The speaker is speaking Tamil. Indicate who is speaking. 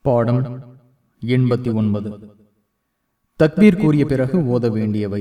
Speaker 1: பாடம் எண்பத்தி ஒன்பது. தக்பீர் கூறிய பிறகு ஓத வேண்டியவை.